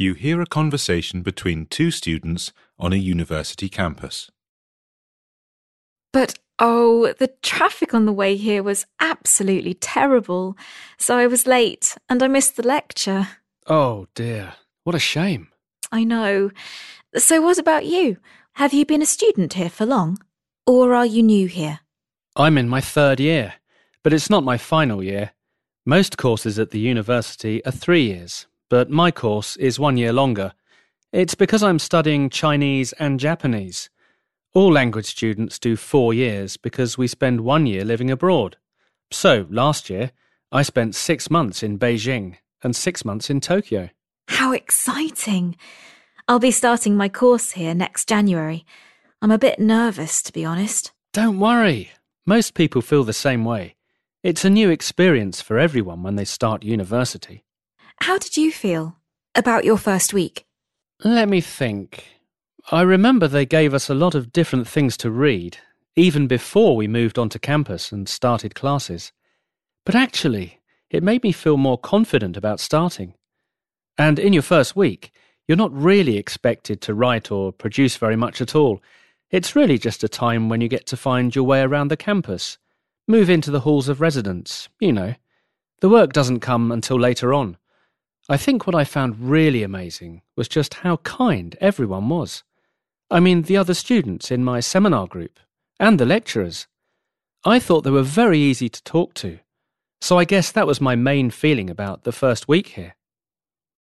You hear a conversation between two students on a university campus. But oh, the traffic on the way here was absolutely terrible. So I was late and I missed the lecture. Oh dear, what a shame. I know. So what about you? Have you been a student here for long? Or are you new here? I'm in my third year, but it's not my final year. Most courses at the university are three years, but my course is one year longer. It's because I'm studying Chinese and Japanese. All language students do four years because we spend one year living abroad. So, last year, I spent six months in Beijing and six months in Tokyo. How exciting! I'll be starting my course here next January. I'm a bit nervous, to be honest. Don't worry. Most people feel the same way. It's a new experience for everyone when they start university. How did you feel about your first week? Let me think. I remember they gave us a lot of different things to read, even before we moved onto campus and started classes. But actually, it made me feel more confident about starting. And in your first week, you're not really expected to write or produce very much at all. It's really just a time when you get to find your way around the campus Move into the halls of residence, you know. The work doesn't come until later on. I think what I found really amazing was just how kind everyone was. I mean, the other students in my seminar group, and the lecturers. I thought they were very easy to talk to. So I guess that was my main feeling about the first week here.